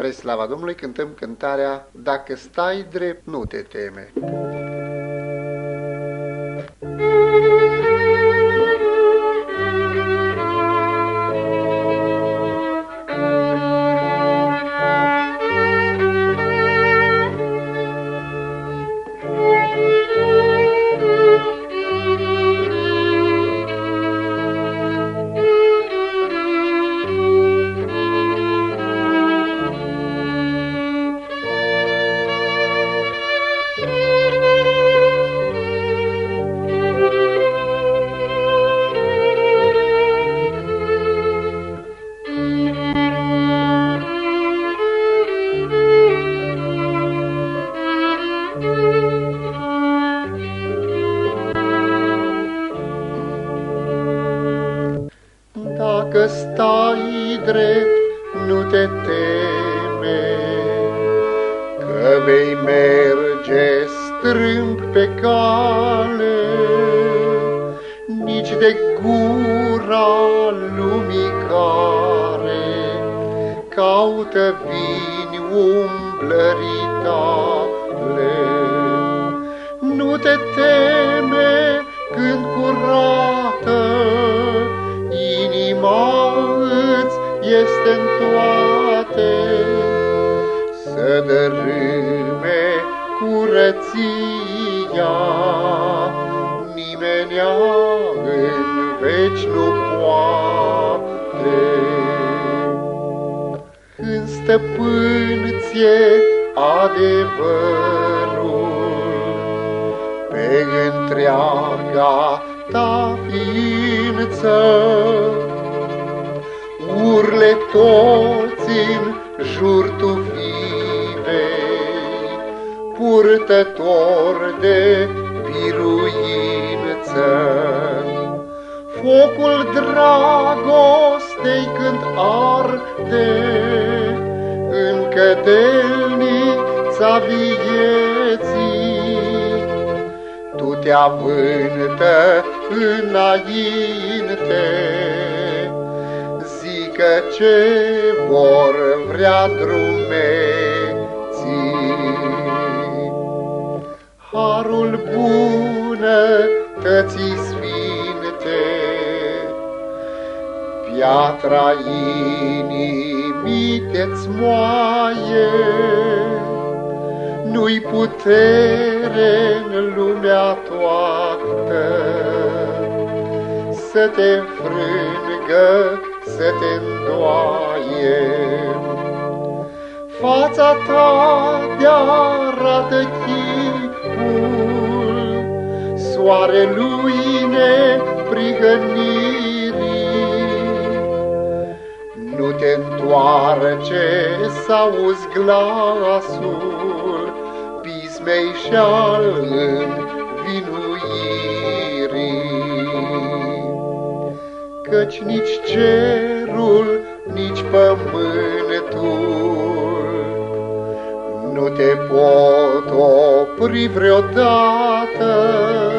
Spre slava Domnului cântăm cântarea Dacă stai drept, nu te teme. Dacă stai drept, nu te teme, Că vei merge strâmb pe cale, Nici de gura lumii care Caută vini umblării tale. Nu te teme când curată curăția, nimeni în veci nu poate. Când stăpân ție adevărul, pe întreaga ta ființă. Urle toți în jur purtător de biruință. Focul dragostei când arde, în cădelnița vieții, tu te avântă înainte, zică ce vor vrea drumeții. Harul bunătății sfinte, piatra inimii te-ți moaie, nu-i putere în lumea toată să te frângă, să te îndoaie. Fața ta te-arată chipul soarelui neprihănirii. Nu te întoarce să auzi glasul pismei și-al învinuirii. Căci nici cerul, nici pământul nu te pot opri vreodată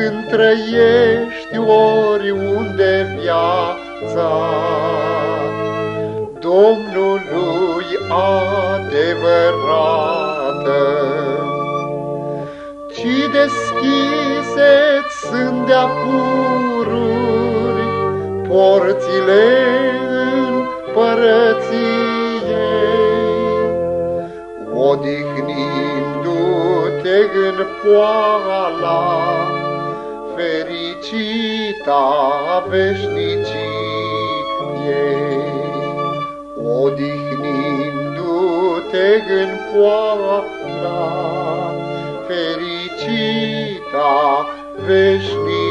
când trăiești oriunde viața Domnului adevărată. Ci deschise sunt de pururi porțile împărăției, odihnindu-te în poala fericita veșniciei odihnindu-te în poala fericita veșnicie.